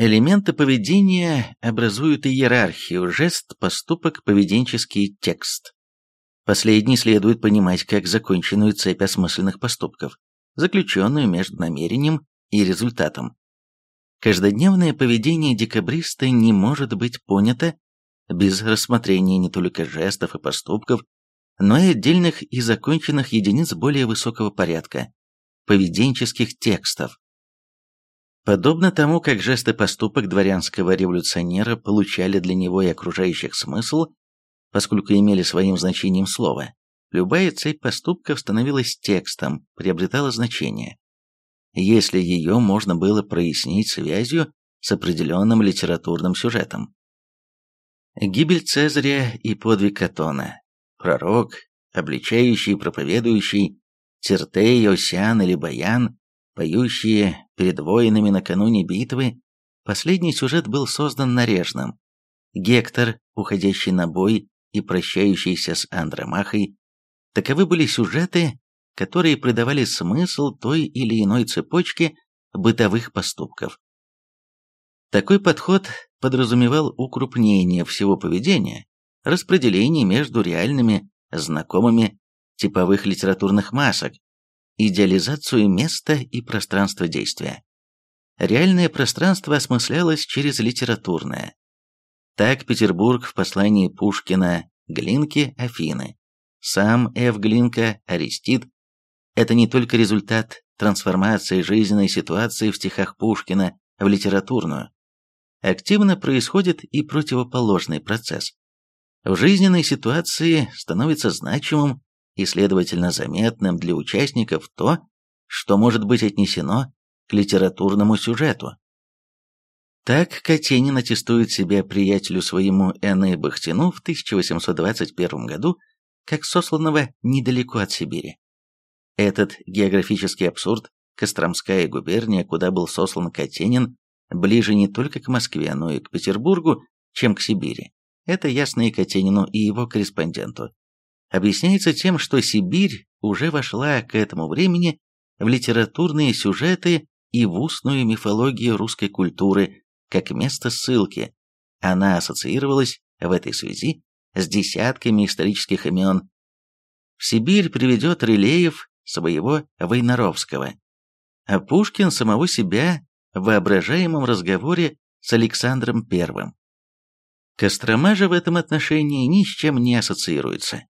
Элементы поведения образуют иерархию, жест, поступок, поведенческий текст. Последний следует понимать как законченную цепь осмысленных поступков, заключенную между намерением и результатом. Каждодневное поведение декабриста не может быть понято без рассмотрения не только жестов и поступков, но и отдельных и законченных единиц более высокого порядка, поведенческих текстов. Подобно тому, как жесты поступок дворянского революционера получали для него и окружающих смысл, поскольку имели своим значением слово, любая цепь поступков становилась текстом, приобретала значение. Если ее можно было прояснить связью с определенным литературным сюжетом. Гибель Цезаря и подвиг Катона, пророк, обличающий и проповедующий, Тертей, Осян или Баян, поющие перед воинами накануне битвы, последний сюжет был создан нарежным. Гектор, уходящий на бой и прощающийся с Андромахой, таковы были сюжеты, которые придавали смысл той или иной цепочке бытовых поступков. Такой подход подразумевал укрупнение всего поведения, распределение между реальными, знакомыми типовых литературных масок, идеализацию места и пространства действия. Реальное пространство осмыслялось через литературное. Так Петербург в послании Пушкина Глинке Афины. Сам Ф. Глинка Аристид – это не только результат трансформации жизненной ситуации в стихах Пушкина в литературную. Активно происходит и противоположный процесс. В жизненной ситуации становится значимым и, следовательно, заметным для участников то, что может быть отнесено к литературному сюжету. Так Катенин аттестует себя приятелю своему Энны Бахтину в 1821 году как сосланного недалеко от Сибири. Этот географический абсурд, Костромская губерния, куда был сослан Катенин, ближе не только к Москве, но и к Петербургу, чем к Сибири. Это ясно и Катенину, и его корреспонденту объясняется тем, что Сибирь уже вошла к этому времени в литературные сюжеты и в устную мифологию русской культуры как место ссылки. Она ассоциировалась в этой связи с десятками исторических имен. В Сибирь приведет Рылеев своего Войнаровского, а Пушкин самого себя в воображаемом разговоре с Александром I. Кострома же в этом отношении ни с чем не ассоциируется.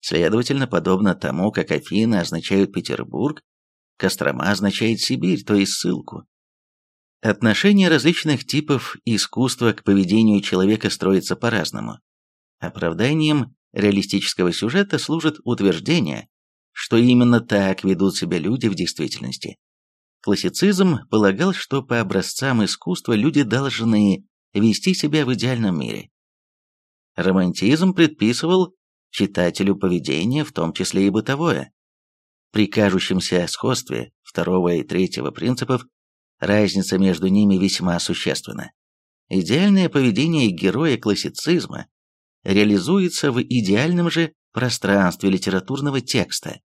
Следовательно, подобно тому, как Афины означают Петербург, Кострома означает Сибирь, то есть ссылку. Отношение различных типов искусства к поведению человека строится по-разному. Оправданием реалистического сюжета служит утверждение, что именно так ведут себя люди в действительности. Классицизм полагал, что по образцам искусства люди должны вести себя в идеальном мире. Романтизм предписывал читателю поведение, в том числе и бытовое. При кажущемся сходстве второго и третьего принципов разница между ними весьма существенна. Идеальное поведение героя классицизма реализуется в идеальном же пространстве литературного текста.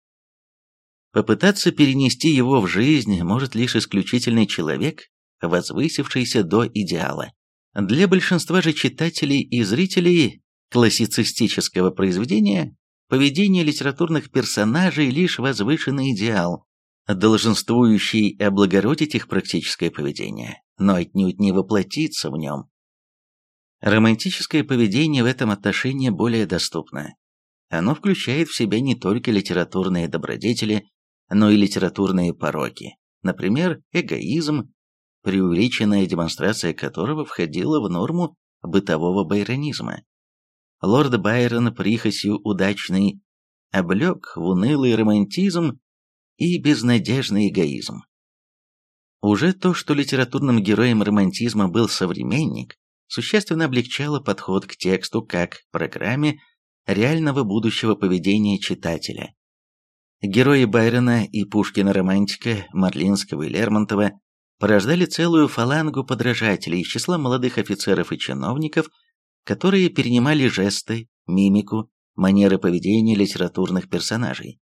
Попытаться перенести его в жизнь может лишь исключительный человек, возвысившийся до идеала. Для большинства же читателей и зрителей классицистического произведения поведение литературных персонажей лишь возвышенный идеал, долженствующий облагородить их практическое поведение, но отнюдь не воплотиться в нем. Романтическое поведение в этом отношении более доступно. Оно включает в себя не только литературные добродетели, но и литературные пороки, например, эгоизм, преувеличенная демонстрация которого входила в норму бытового байронизма лорд Байрон прихотью удачный облег в унылый романтизм и безнадежный эгоизм. Уже то, что литературным героем романтизма был современник, существенно облегчало подход к тексту как программе реального будущего поведения читателя. Герои Байрона и Пушкина-романтика, Марлинского и Лермонтова порождали целую фалангу подражателей из числа молодых офицеров и чиновников, которые перенимали жесты, мимику, манеры поведения литературных персонажей.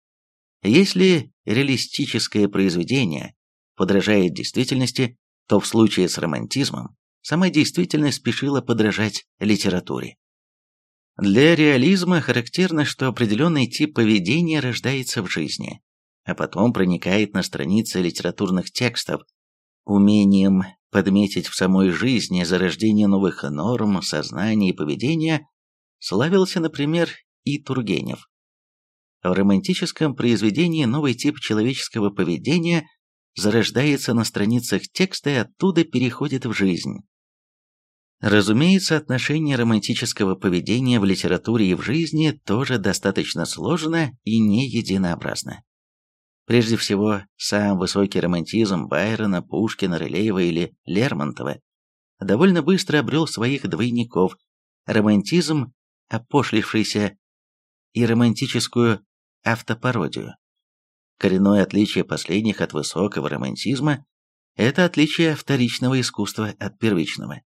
Если реалистическое произведение подражает действительности, то в случае с романтизмом сама действительность спешила подражать литературе. Для реализма характерно, что определенный тип поведения рождается в жизни, а потом проникает на страницы литературных текстов, умением подметить в самой жизни зарождение новых норм, сознания и поведения, славился, например, и Тургенев. В романтическом произведении новый тип человеческого поведения зарождается на страницах текста и оттуда переходит в жизнь. Разумеется, отношение романтического поведения в литературе и в жизни тоже достаточно сложно и не единообразно. Прежде всего, сам высокий романтизм Байрона, Пушкина, Рылеева или Лермонтова довольно быстро обрел своих двойников, романтизм, опошлившийся, и романтическую автопародию. Коренное отличие последних от высокого романтизма – это отличие вторичного искусства от первичного.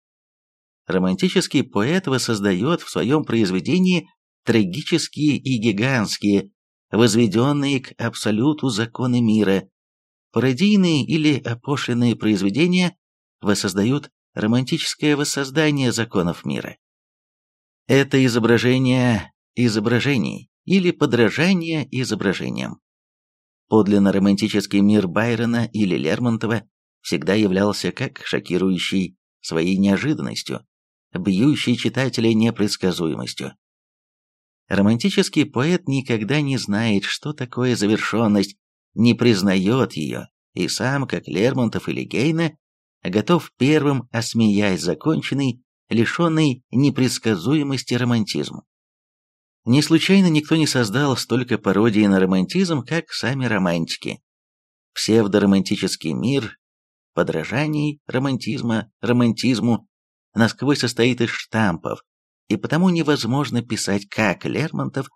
Романтический поэт воссоздает в своем произведении трагические и гигантские, возведенные к абсолюту законы мира. Пародийные или опошленные произведения воссоздают романтическое воссоздание законов мира. Это изображение изображений или подражание изображениям. Подлинно романтический мир Байрона или Лермонтова всегда являлся как шокирующий своей неожиданностью, бьющий читателя непредсказуемостью. Романтический поэт никогда не знает, что такое завершенность, не признает ее, и сам, как Лермонтов или Гейне, готов первым осмеять законченный, лишенный непредсказуемости романтизм. Не случайно никто не создал столько пародий на романтизм, как сами романтики. Псевдоромантический мир, подражаний романтизма, романтизму, насквозь состоит из штампов, и потому невозможно писать как Лермонтов,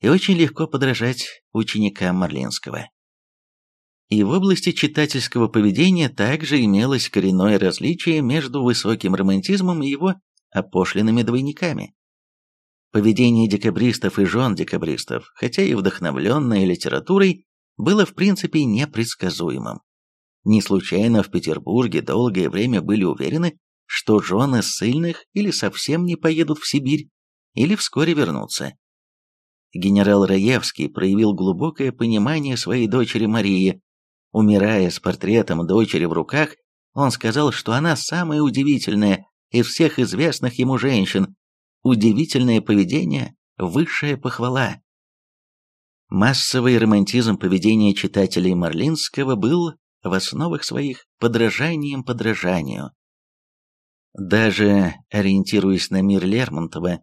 и очень легко подражать ученикам Марлинского. И в области читательского поведения также имелось коренное различие между высоким романтизмом и его опошленными двойниками. Поведение декабристов и жен декабристов, хотя и вдохновленное литературой, было в принципе непредсказуемым. Не случайно в Петербурге долгое время были уверены, что жены ссыльных или совсем не поедут в Сибирь, или вскоре вернутся. Генерал Раевский проявил глубокое понимание своей дочери Марии. Умирая с портретом дочери в руках, он сказал, что она самая удивительная из всех известных ему женщин, удивительное поведение, высшая похвала. Массовый романтизм поведения читателей Марлинского был в основах своих подражанием подражанию. Даже ориентируясь на мир Лермонтова,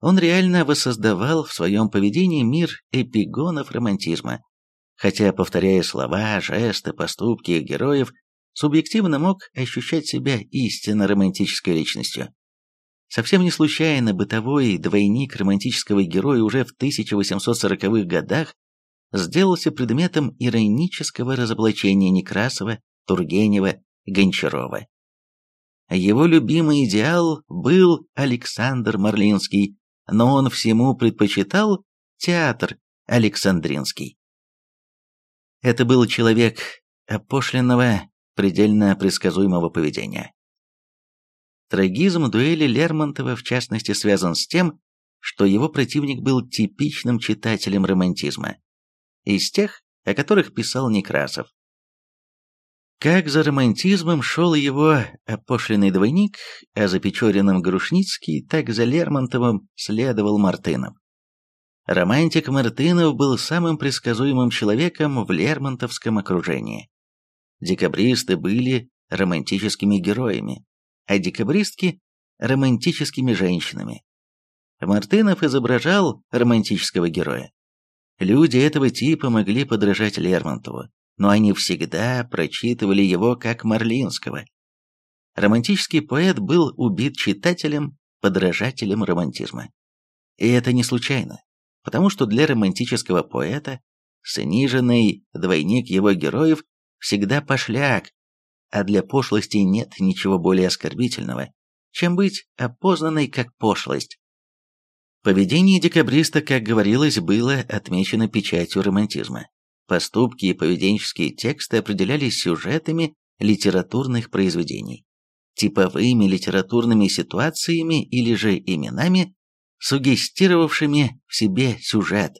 он реально воссоздавал в своем поведении мир эпигонов романтизма, хотя, повторяя слова, жесты, поступки героев, субъективно мог ощущать себя истинно романтической личностью. Совсем не случайно бытовой двойник романтического героя уже в 1840-х годах сделался предметом иронического разоблачения Некрасова, Тургенева, Гончарова. Его любимый идеал был Александр Марлинский, но он всему предпочитал театр Александринский. Это был человек опошленного, предельно предсказуемого поведения. Трагизм дуэли Лермонтова в частности связан с тем, что его противник был типичным читателем романтизма, из тех, о которых писал Некрасов. Как за романтизмом шел его опошленный двойник, а за Печориным Грушницкий, так за Лермонтовым следовал Мартынов. Романтик Мартынов был самым предсказуемым человеком в лермонтовском окружении. Декабристы были романтическими героями, а декабристки – романтическими женщинами. Мартынов изображал романтического героя. Люди этого типа могли подражать Лермонтову, но они всегда прочитывали его как Марлинского. Романтический поэт был убит читателем, подражателем романтизма. И это не случайно, потому что для романтического поэта сниженный двойник его героев всегда пошляк, а для пошлости нет ничего более оскорбительного, чем быть опознанной как пошлость. Поведение декабриста, как говорилось, было отмечено печатью романтизма. Поступки и поведенческие тексты определялись сюжетами литературных произведений. типовыми литературными ситуациями или же именами, сугестировавшими в себе сюжет.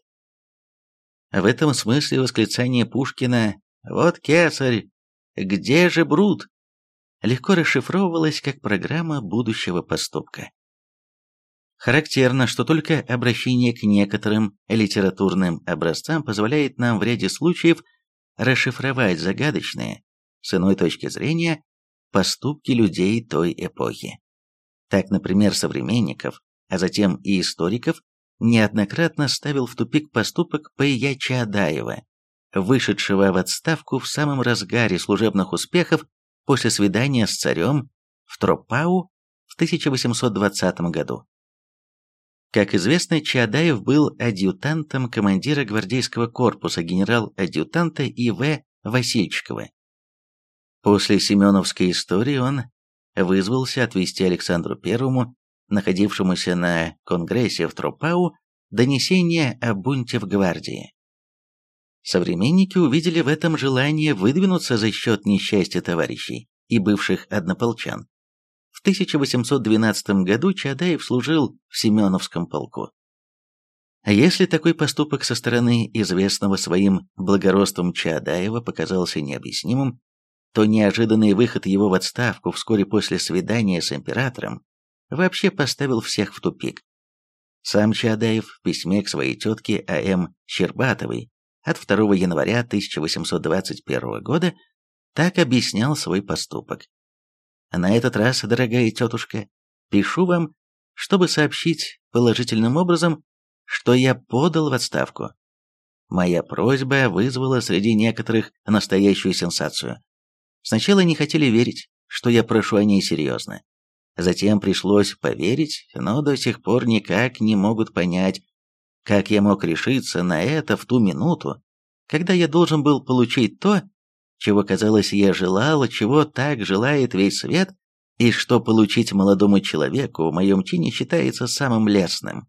В этом смысле восклицание Пушкина «Вот кесарь! Где же Брут?» легко расшифровывалось как программа будущего поступка. Характерно, что только обращение к некоторым литературным образцам позволяет нам в ряде случаев расшифровать загадочные, с иной точки зрения, поступки людей той эпохи. Так, например, современников, а затем и историков, неоднократно ставил в тупик поступок П.Я. Чаадаева, вышедшего в отставку в самом разгаре служебных успехов после свидания с царем в Тропау в 1820 году. Как известно, Чаадаев был адъютантом командира гвардейского корпуса генерал-адъютанта И.В. Васильчикова. После Семеновской истории он вызвался отвести Александру Первому, находившемуся на конгрессе в Тропау, донесение о бунте в гвардии. Современники увидели в этом желание выдвинуться за счет несчастья товарищей и бывших однополчан. В 1812 году Чадаев служил в Семеновском полку. А если такой поступок со стороны известного своим благородством Чадаева показался необъяснимым, то неожиданный выход его в отставку вскоре после свидания с императором вообще поставил всех в тупик. Сам Чадаев в письме к своей тетке А.М. Щербатовой от 2 января 1821 года так объяснял свой поступок. На этот раз, дорогая тетушка, пишу вам, чтобы сообщить положительным образом, что я подал в отставку. Моя просьба вызвала среди некоторых настоящую сенсацию. Сначала не хотели верить, что я прошу о ней серьезно. Затем пришлось поверить, но до сих пор никак не могут понять, как я мог решиться на это в ту минуту, когда я должен был получить то, чего, казалось, я желал, чего так желает весь свет, и что получить молодому человеку в моем чине считается самым лестным.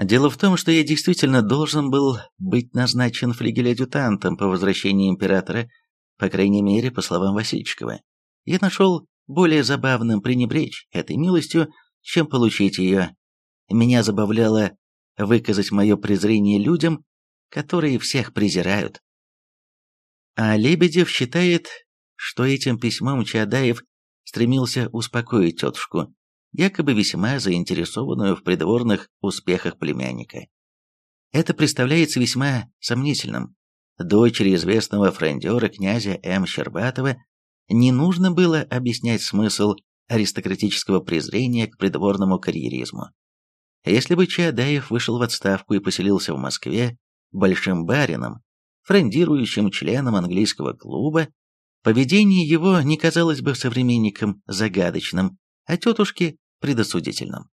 Дело в том, что я действительно должен был быть назначен флигель-адъютантом по возвращении императора, по крайней мере, по словам Васильчикова. Я нашел более забавным пренебречь этой милостью, чем получить ее. Меня забавляло выказать мое презрение людям, которые всех презирают. А Лебедев считает, что этим письмом Чадаев стремился успокоить тетушку, якобы весьма заинтересованную в придворных успехах племянника. Это представляется весьма сомнительным. Дочери известного фрондера князя М. Щербатова не нужно было объяснять смысл аристократического презрения к придворному карьеризму. Если бы Чадаев вышел в отставку и поселился в Москве большим барином, френдирующим членом английского клуба, поведение его не казалось бы современникам загадочным, а тетушке предосудительным.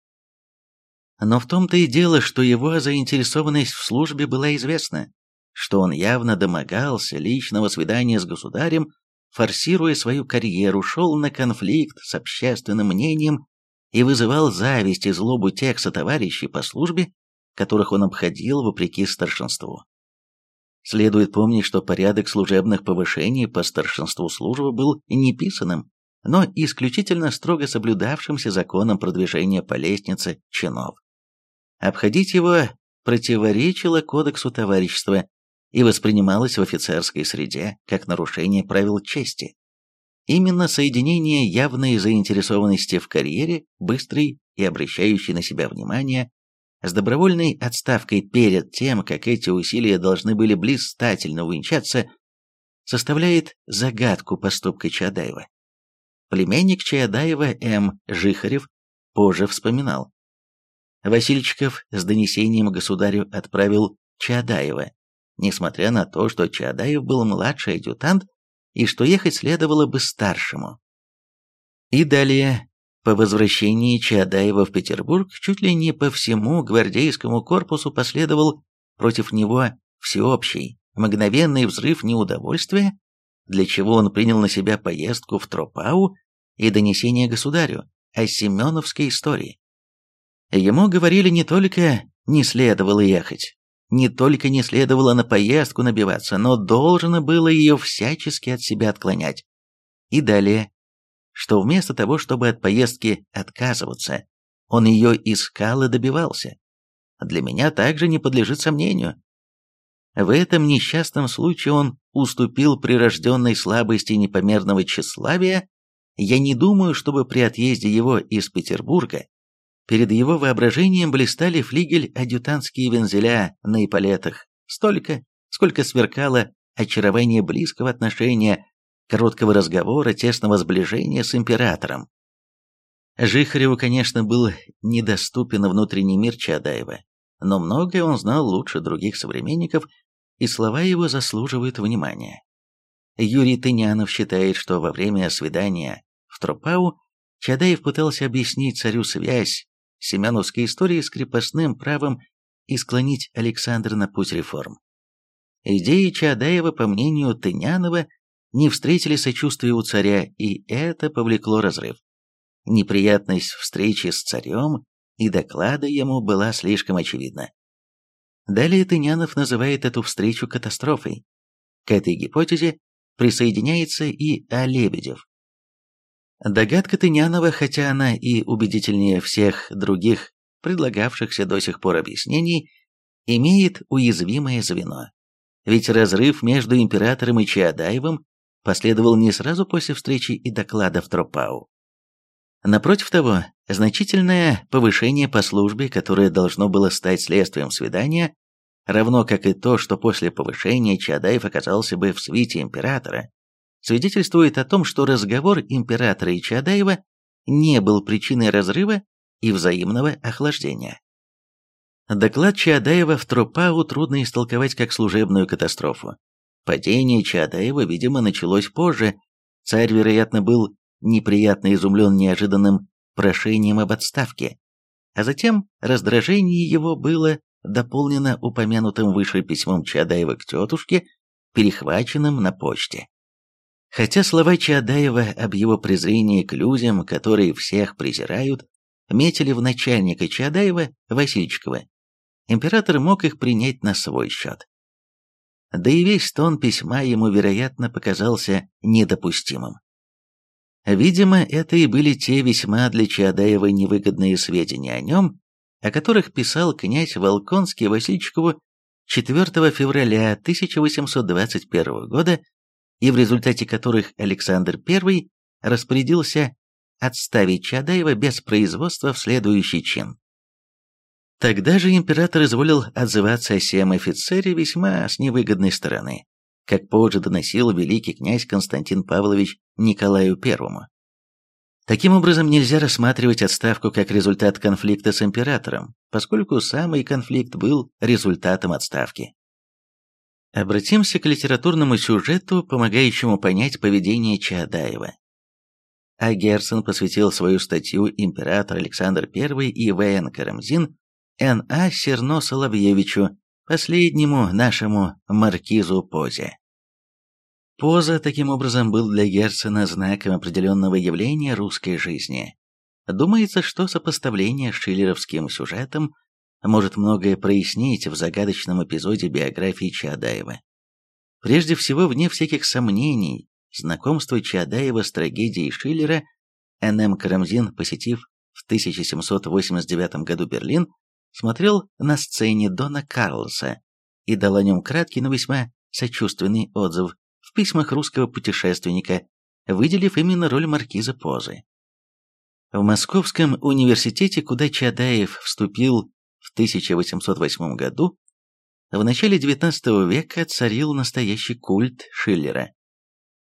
Но в том-то и дело, что его заинтересованность в службе была известна, что он явно домогался личного свидания с государем, форсируя свою карьеру, шел на конфликт с общественным мнением и вызывал зависть и злобу тех сотоварищей по службе, которых он обходил вопреки старшинству. Следует помнить, что порядок служебных повышений по старшинству службы был неписанным, но исключительно строго соблюдавшимся законом продвижения по лестнице чинов. Обходить его противоречило кодексу товарищества и воспринималось в офицерской среде как нарушение правил чести. Именно соединение явной заинтересованности в карьере, быстрой и обращающей на себя внимание, с добровольной отставкой перед тем, как эти усилия должны были блистательно увенчаться, составляет загадку поступка Чадаева. Племянник Чаадаева М. Жихарев позже вспоминал. Васильчиков с донесением государю отправил Чаадаева, несмотря на то, что Чаадаев был младший адъютант и что ехать следовало бы старшему. И далее по возвращении Чаадаева в Петербург чуть ли не по всему гвардейскому корпусу последовал против него всеобщий, мгновенный взрыв неудовольствия, для чего он принял на себя поездку в Тропау и донесение государю о Семеновской истории. Ему говорили не только «не следовало ехать», не только не следовало на поездку набиваться, но должно было ее всячески от себя отклонять. И далее что вместо того, чтобы от поездки отказываться, он ее искал и добивался. Для меня также не подлежит сомнению. В этом несчастном случае он уступил прирожденной слабости непомерного тщеславия. Я не думаю, чтобы при отъезде его из Петербурга перед его воображением блистали флигель-адъютантские вензеля на эполетах, столько, сколько сверкало очарование близкого отношения, короткого разговора, тесного сближения с императором. Жихареву, конечно, был недоступен внутренний мир Чадаева, но многое он знал лучше других современников, и слова его заслуживают внимания. Юрий Тынянов считает, что во время свидания в Тропау Чадаев пытался объяснить царю связь семеновской истории с крепостным правом и склонить Александра на путь реформ. Идеи Чадаева, по мнению Тынянова, не встретили сочувствия у царя, и это повлекло разрыв. Неприятность встречи с царем и доклада ему была слишком очевидна. Далее Тынянов называет эту встречу катастрофой. К этой гипотезе присоединяется и А. Догадка Тынянова, хотя она и убедительнее всех других предлагавшихся до сих пор объяснений, имеет уязвимое звено. Ведь разрыв между императором и Чаадаевым последовал не сразу после встречи и доклада в Тропау. Напротив того, значительное повышение по службе, которое должно было стать следствием свидания, равно как и то, что после повышения Чадаев оказался бы в свите императора, свидетельствует о том, что разговор императора и Чадаева не был причиной разрыва и взаимного охлаждения. Доклад Чаадаева в Тропау трудно истолковать как служебную катастрофу. Падение Чаадаева, видимо, началось позже. Царь, вероятно, был неприятно изумлен неожиданным прошением об отставке, а затем раздражение его было дополнено упомянутым выше письмом Чадаева к тетушке, перехваченным на почте. Хотя слова Чадаева об его презрении к людям, которые всех презирают, метили в начальника Чадаева Васильчикова, император мог их принять на свой счет. Да и весь тон письма ему, вероятно, показался недопустимым. Видимо, это и были те весьма для Чаадаева невыгодные сведения о нем, о которых писал князь Волконский Васильчикову 4 февраля 1821 года и в результате которых Александр I распорядился отставить Чадаева без производства в следующий чин. Тогда же император изволил отзываться о сем офицере весьма с невыгодной стороны, как позже доносил великий князь Константин Павлович Николаю I. Таким образом, нельзя рассматривать отставку как результат конфликта с императором, поскольку самый конфликт был результатом отставки. Обратимся к литературному сюжету, помогающему понять поведение Чаадаева. А Герцен посвятил свою статью император Александр I и В.Н. Карамзин Н.А. Серно-Соловьевичу, последнему нашему маркизу Позе. Поза, таким образом, был для Герцена знаком определенного явления русской жизни. Думается, что сопоставление с шиллеровским сюжетом может многое прояснить в загадочном эпизоде биографии Чаадаева. Прежде всего, вне всяких сомнений, знакомство Чаадаева с трагедией Шиллера Н.М. Карамзин, посетив в 1789 году Берлин, смотрел на сцене Дона Карлоса и дал о нем краткий, но весьма сочувственный отзыв в письмах русского путешественника, выделив именно роль маркиза Позы. В Московском университете, куда Чадаев вступил в 1808 году, в начале XIX века царил настоящий культ Шиллера.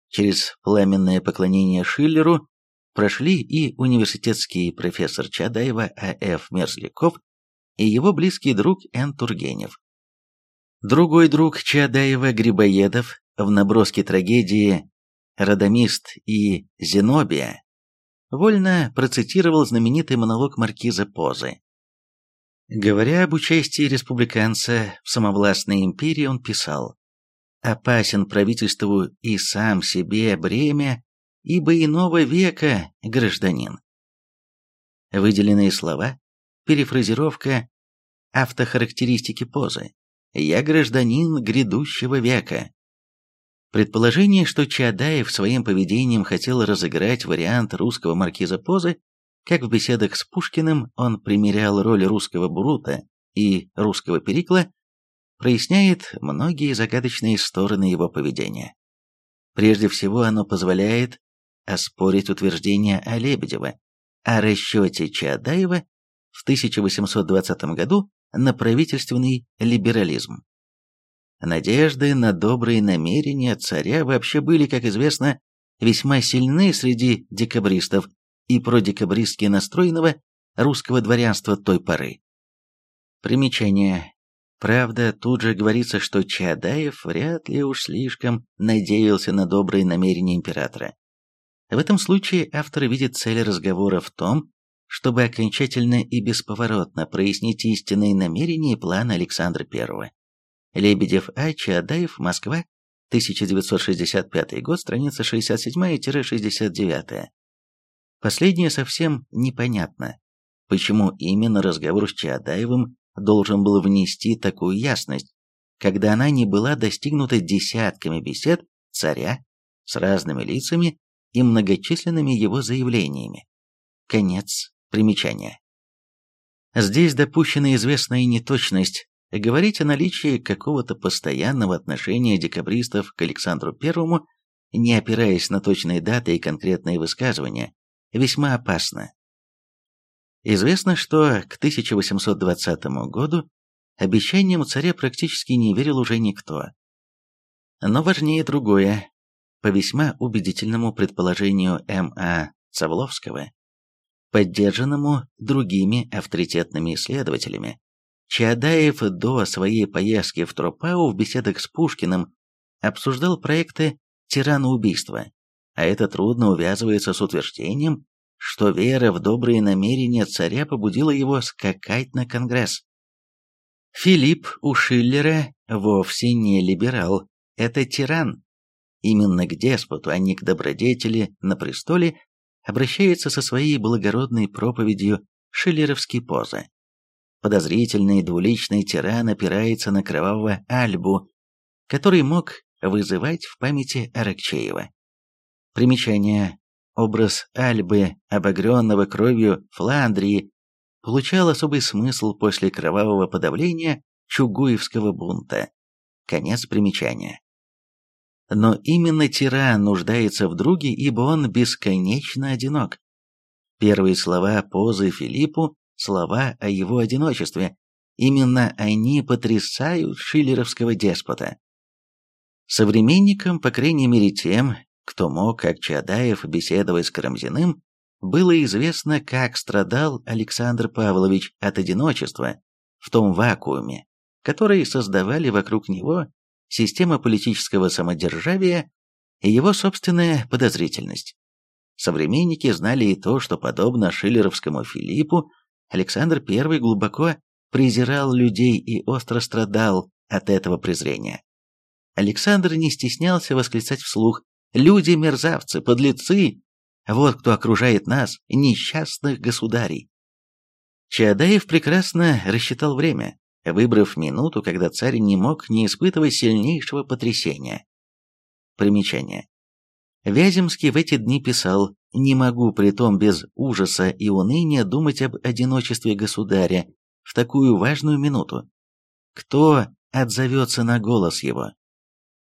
Через пламенное поклонение Шиллеру прошли и университетский профессор Чадаева А.Ф. Мерзляков и его близкий друг Н. Тургенев. Другой друг Чадаева Грибоедов в наброске трагедии «Радамист и Зенобия» вольно процитировал знаменитый монолог маркиза Позы. Говоря об участии республиканца в самовластной империи, он писал «Опасен правительству и сам себе бремя, ибо иного века гражданин». Выделенные слова, перефразировка автохарактеристики позы «Я гражданин грядущего века». Предположение, что Чаадаев своим поведением хотел разыграть вариант русского маркиза Позы, как в беседах с Пушкиным он примерял роль русского Бурута и русского Перикла, проясняет многие загадочные стороны его поведения. Прежде всего, оно позволяет оспорить утверждение о Лебедева о расчете Чаадаева в 1820 году на правительственный либерализм. Надежды на добрые намерения царя вообще были, как известно, весьма сильны среди декабристов и продекабристски настроенного русского дворянства той поры. Примечание. Правда, тут же говорится, что Чаадаев вряд ли уж слишком надеялся на добрые намерения императора. В этом случае автор видит цель разговора в том, чтобы окончательно и бесповоротно прояснить истинные намерения и планы Александра I. Лебедев А. Чаадаев, Москва, 1965 год, страница 67-69. Последнее совсем непонятно, почему именно разговор с Чаадаевым должен был внести такую ясность, когда она не была достигнута десятками бесед царя с разными лицами и многочисленными его заявлениями. Конец примечания. Здесь допущена известная неточность. Говорить о наличии какого-то постоянного отношения декабристов к Александру Первому, не опираясь на точные даты и конкретные высказывания, весьма опасно. Известно, что к 1820 году обещаниям царя практически не верил уже никто. Но важнее другое. По весьма убедительному предположению М.А. Цавловского, поддержанному другими авторитетными исследователями, Чаадаев до своей поездки в Тропау в беседах с Пушкиным обсуждал проекты тираноубийства, а это трудно увязывается с утверждением, что вера в добрые намерения царя побудила его скакать на Конгресс. Филипп у Шиллера вовсе не либерал, это тиран, именно к деспоту, а не к добродетели на престоле, обращается со своей благородной проповедью шиллеровский поза. Подозрительный двуличный тиран опирается на кровавого Альбу, который мог вызывать в памяти Аракчеева. Примечание. Образ Альбы, обогренного кровью Фландрии, получал особый смысл после кровавого подавления Чугуевского бунта. Конец примечания. Но именно тиран нуждается в друге, ибо он бесконечно одинок. Первые слова позы Филиппу – слова о его одиночестве. Именно они потрясают шиллеровского деспота. Современникам, по крайней мере тем, кто мог, как Чадаев, беседовать с Карамзиным, было известно, как страдал Александр Павлович от одиночества в том вакууме, который создавали вокруг него система политического самодержавия и его собственная подозрительность. Современники знали и то, что, подобно шиллеровскому Филиппу, Александр I глубоко презирал людей и остро страдал от этого презрения. Александр не стеснялся восклицать вслух «Люди, мерзавцы, подлецы! Вот кто окружает нас, несчастных государей!» Чаадаев прекрасно рассчитал время выбрав минуту, когда царь не мог не испытывать сильнейшего потрясения. Примечание. Вяземский в эти дни писал «Не могу притом без ужаса и уныния думать об одиночестве государя в такую важную минуту. Кто отзовется на голос его?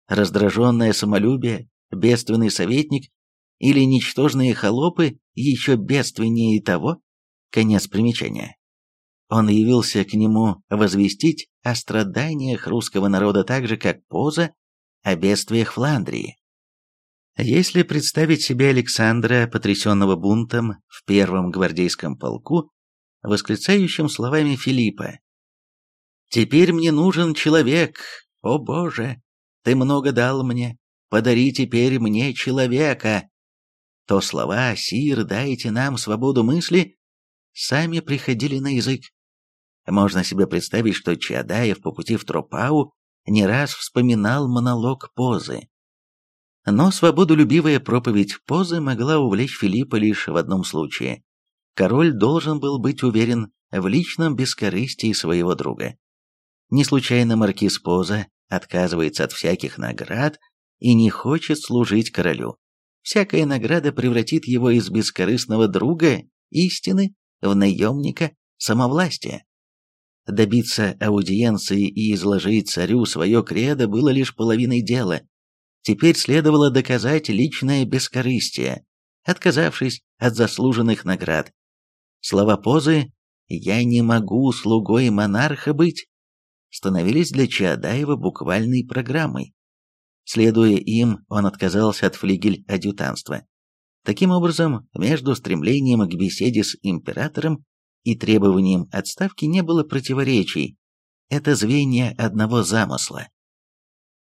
Раздраженное самолюбие, бедственный советник или ничтожные холопы еще бедственнее того? Конец примечания. Он явился к нему возвестить о страданиях русского народа так же, как Поза о бедствиях Фландрии. Если представить себе Александра, потрясенного бунтом в первом гвардейском полку, восклицающим словами Филиппа «Теперь мне нужен человек, о Боже, ты много дал мне, подари теперь мне человека», то слова «Сир, дайте нам свободу мысли» сами приходили на язык. Можно себе представить, что Чаадаев по пути в Тропау не раз вспоминал монолог Позы. Но свободолюбивая проповедь Позы могла увлечь Филиппа лишь в одном случае. Король должен был быть уверен в личном бескорыстии своего друга. Не случайно маркиз Поза отказывается от всяких наград, и не хочет служить королю. Всякая награда превратит его из бескорыстного друга истины в наемника самовластия. Добиться аудиенции и изложить царю свое кредо было лишь половиной дела. Теперь следовало доказать личное бескорыстие, отказавшись от заслуженных наград. Слова позы «я не могу слугой монарха быть» становились для Чаадаева буквальной программой. Следуя им, он отказался от флигель-адъютанства. Таким образом, между стремлением к беседе с императором и требованием отставки не было противоречий. Это звенья одного замысла.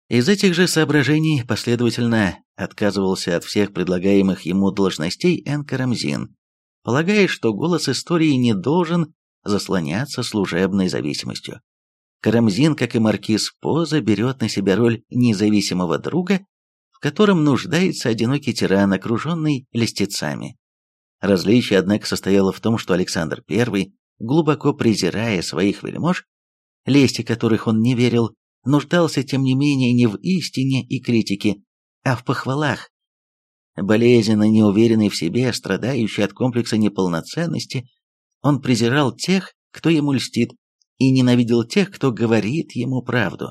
Из этих же соображений последовательно отказывался от всех предлагаемых ему должностей Эн Карамзин, полагая, что голос истории не должен заслоняться служебной зависимостью. Карамзин, как и маркиз Поза, берет на себя роль независимого друга, в котором нуждается одинокий тиран, окруженный листецами. Различие, однако, состояло в том, что Александр I, глубоко презирая своих вельмож, лести которых он не верил, нуждался, тем не менее, не в истине и критике, а в похвалах. Болезненно неуверенный в себе, страдающий от комплекса неполноценности, он презирал тех, кто ему льстит, и ненавидел тех, кто говорит ему правду.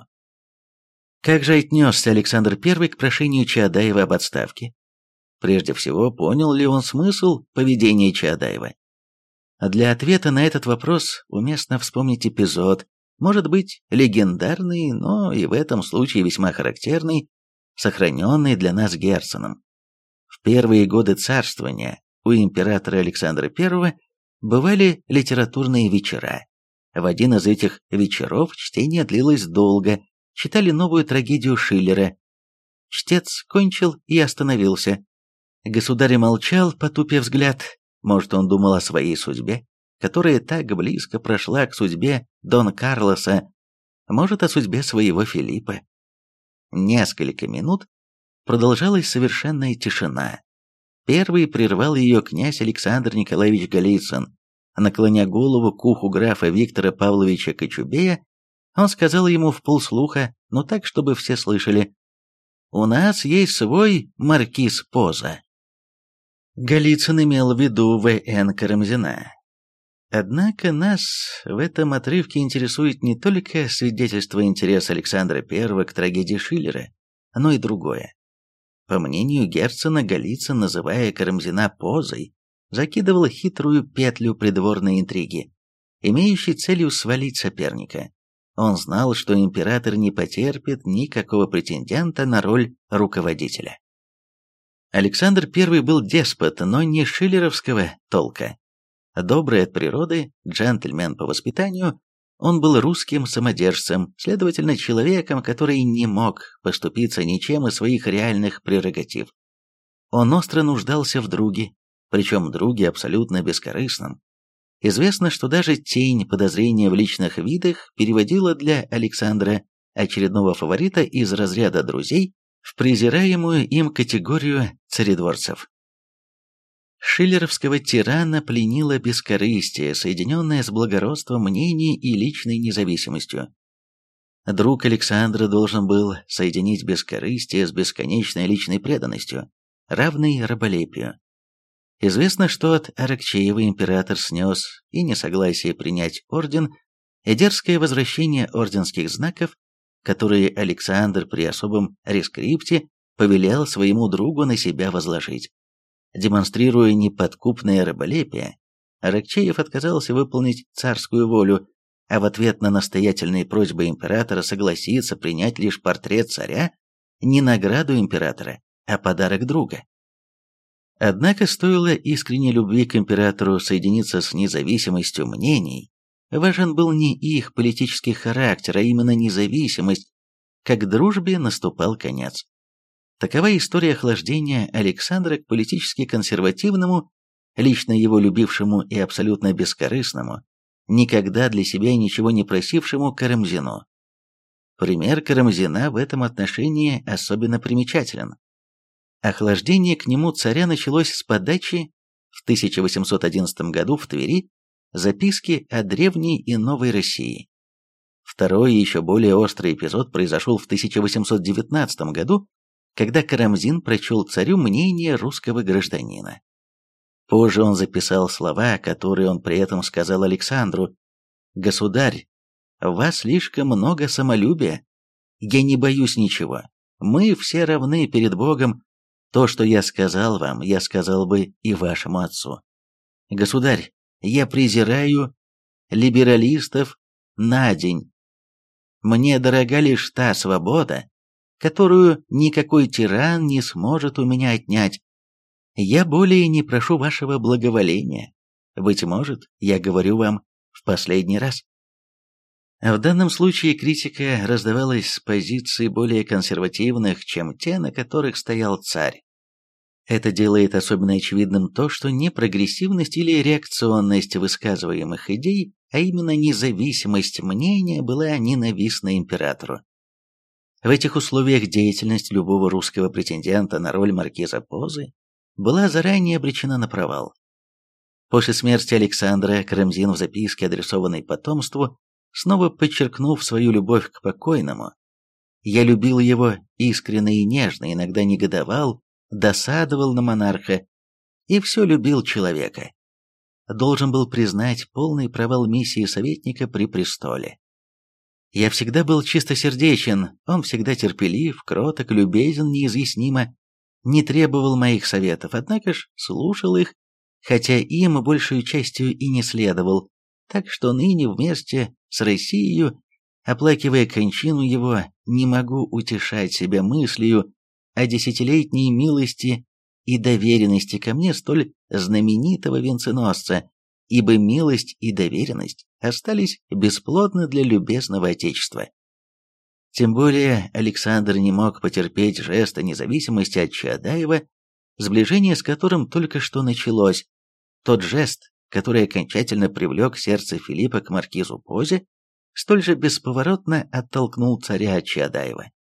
Как же отнесся Александр I к прошению Чаадаева об отставке? Прежде всего, понял ли он смысл поведения Чаадаева? Для ответа на этот вопрос уместно вспомнить эпизод, может быть, легендарный, но и в этом случае весьма характерный, сохраненный для нас Герценом. В первые годы царствования у императора Александра I бывали литературные вечера. В один из этих вечеров чтение длилось долго, читали новую трагедию Шиллера. Чтец кончил и остановился. Государь молчал, потупив взгляд. Может, он думал о своей судьбе, которая так близко прошла к судьбе Дон Карлоса, может, о судьбе своего Филиппа. Несколько минут продолжалась совершенная тишина. Первый прервал ее князь Александр Николаевич Голицын. Наклоня голову к уху графа Виктора Павловича Кочубея, он сказал ему в полслуха, но так, чтобы все слышали, «У нас есть свой маркиз Поза». Голицын имел в виду В.Н. Карамзина, Однако нас в этом отрывке интересует не только свидетельство интереса Александра I к трагедии Шиллера, но и другое. По мнению Герцена, Голицын, называя Карамзина позой, закидывал хитрую петлю придворной интриги, имеющей целью свалить соперника. Он знал, что император не потерпит никакого претендента на роль руководителя. Александр I был деспот, но не шиллеровского толка. Добрый от природы, джентльмен по воспитанию, он был русским самодержцем, следовательно, человеком, который не мог поступиться ничем из своих реальных прерогатив. Он остро нуждался в друге, причем друге абсолютно бескорыстном. Известно, что даже тень подозрения в личных видах переводила для Александра очередного фаворита из разряда друзей в презираемую им категорию царедворцев. Шиллеровского тирана пленило бескорыстие, соединенное с благородством мнений и личной независимостью. Друг Александра должен был соединить бескорыстие с бесконечной личной преданностью, равной раболепию. Известно, что от Аракчеева император снес и несогласие принять орден, и дерзкое возвращение орденских знаков, которые Александр при особом рескрипте повелел своему другу на себя возложить. Демонстрируя неподкупное раболепие, Аракчеев отказался выполнить царскую волю, а в ответ на настоятельные просьбы императора согласиться принять лишь портрет царя, не награду императора, а подарок друга. Однако стоило искренней любви к императору соединиться с независимостью мнений, важен был не их политический характер, а именно независимость, как дружбе наступал конец. Такова история охлаждения Александра к политически консервативному, лично его любившему и абсолютно бескорыстному, никогда для себя ничего не просившему Карамзину. Пример Карамзина в этом отношении особенно примечателен. Охлаждение к нему царя началось с подачи в 1811 году в Твери записки о древней и новой России. Второй, еще более острый эпизод произошел в 1819 году когда Карамзин прочел царю мнение русского гражданина. Позже он записал слова, которые он при этом сказал Александру. «Государь, у вас слишком много самолюбия. Я не боюсь ничего. Мы все равны перед Богом. То, что я сказал вам, я сказал бы и вашему отцу. Государь, я презираю либералистов на день. Мне дорога лишь та свобода, которую никакой тиран не сможет у меня отнять. Я более не прошу вашего благоволения. Быть может, я говорю вам в последний раз. В данном случае критика раздавалась с позиций более консервативных, чем те, на которых стоял царь. Это делает особенно очевидным то, что не прогрессивность или реакционность высказываемых идей, а именно независимость мнения была ненавистна императору. В этих условиях деятельность любого русского претендента на роль маркиза Позы была заранее обречена на провал. После смерти Александра Карамзин в записке, адресованной потомству, снова подчеркнув свою любовь к покойному, «Я любил его искренне и нежно, иногда негодовал, досадовал на монарха и все любил человека. Должен был признать полный провал миссии советника при престоле. Я всегда был чистосердечен, он всегда терпелив, кроток, любезен неизъяснимо, не требовал моих советов, однако ж слушал их, хотя им большую частью и не следовал, так что ныне вместе с Россией, оплакивая кончину его, не могу утешать себя мыслью о десятилетней милости и доверенности ко мне столь знаменитого венценосца, ибо милость и доверенность остались бесплодны для любезного Отечества. Тем более Александр не мог потерпеть жеста независимости от Чаадаева, сближение с которым только что началось. Тот жест, который окончательно привлек сердце Филиппа к маркизу Позе, столь же бесповоротно оттолкнул царя от Чаадаева.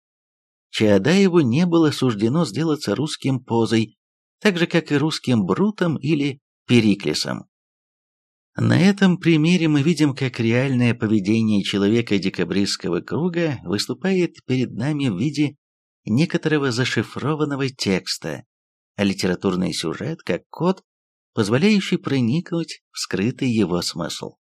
Чаадаеву не было суждено сделаться русским позой, так же, как и русским Брутом или Периклесом. На этом примере мы видим, как реальное поведение человека декабристского круга выступает перед нами в виде некоторого зашифрованного текста, а литературный сюжет как код, позволяющий проникнуть в скрытый его смысл.